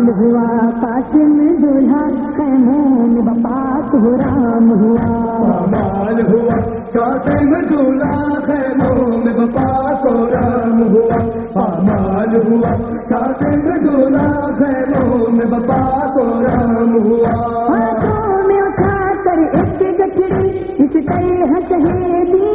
پامال ہوا قاسم دلہا بپاک ہو رام ہوا۔ پامال ہوا قاسم دلہا بپاک ہو رام ہوا۔ پامال ہوا قاسم دلہا خیموں میں بپاک ہو رام ہوا۔ ہاتھوں میں اٹھا کر ایک گٹڑی اس طرح شہیدی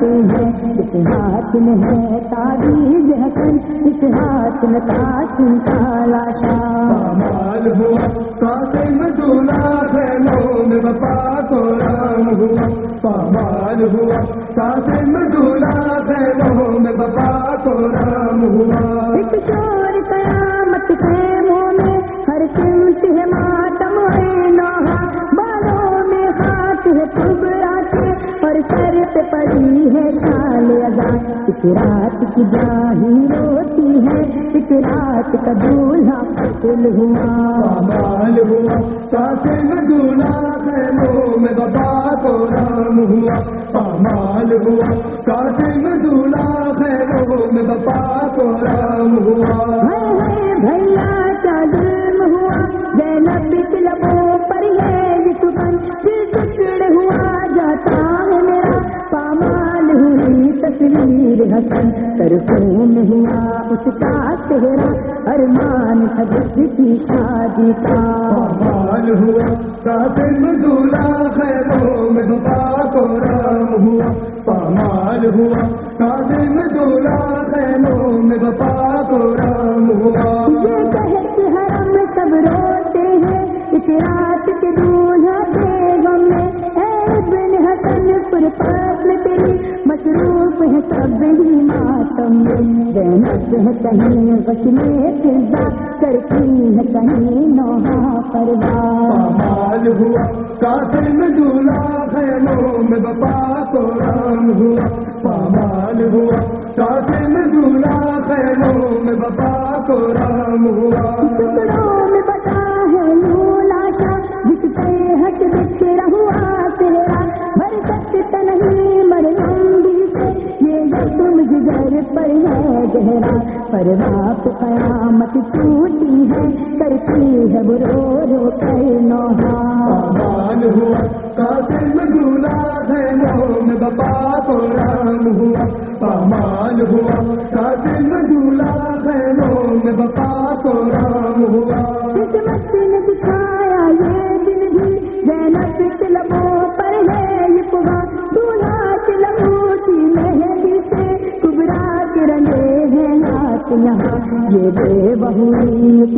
جاتے ہیں اس ہاتھ میں ہے تعبیر حسن اس ہاتھ میں قاسم کا لاشا ہوا قاسم بپاک ہو۔ رام ہوا پامال ہوا قاسم خیموں میں بپاک ہو رام ہوا ایک چور قیامت خیموں میں پہ پڑی ہے شال ادا۔ اس رات کی جاہی روتی ہے اس رات کا دولہا قتل ہوا۔ پامال ہوا قاسم دلہا خیموں میں بپاک ہو رام ہوا۔ پامال ہوا قاسم دلہا خیموں میں بپاک ہو رام ہوا۔ بھیا تصویر حسن طرفوں ہوا اس کا چہرہ ارمان تھا کی شادی کا۔ پامال ہوا قاسم دلہا خیموں میں بپاک کو رام ہوا۔ پامال ہوا قاسم دلہا خیموں میں بپاک کو رام ہوا۔ ابن حسن پر فصل تیری مصروف ہے سب ہی ماتم میں ہے کہیں غسلے فضا کرتی ہے کہیں نوحہ پرواز پامال ہوا قاسم دلہا خیموں میں بپاک ہو رام ہوا پامال ہوا قاسم دلہا خیموں میں بپاک ہو رام ہوا۔ ہے گہرا پر باپ قیامت ٹوٹی ہے کرتی ہے برو رو کر نوحا پامال ہوا قاسم دلہا خیموں میں بپاک ہو رام ہوا۔ پامال ہوا قاسم دلہا خیموں میں بپاک ہو رام ہوا۔ یہ بے بہوئی ایک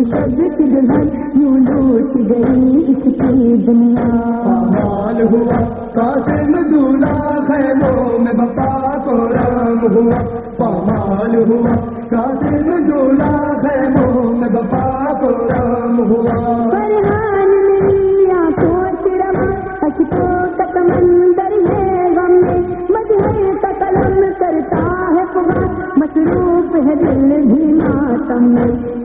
کی دلہن یوں لوٹ گئی اس کی دنیا پامال ہوا قاسم دلہا خیموں میں بپاک ہو رام ہوا پامال ہوا قاسم دلہا خیموں میں بپاک ہو رام ہوا فرحان میری آنکھوں ہے غم میں مجھے کرتا ہے مصروف ہے دل بھی ماتم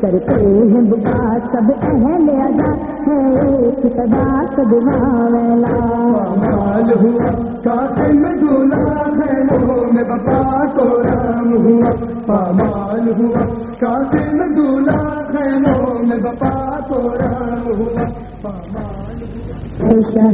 کرتے ہیں بگا سب اہل ادا ہے ایک صدا صدوا ویلا پامال ہوا۔ قاسم دلہا خیموں میں بپاک ہو رام ہوا پامال ہوا قاسم دلہا خیموں میں بپاک ہو رام ہوا پامال پیشہ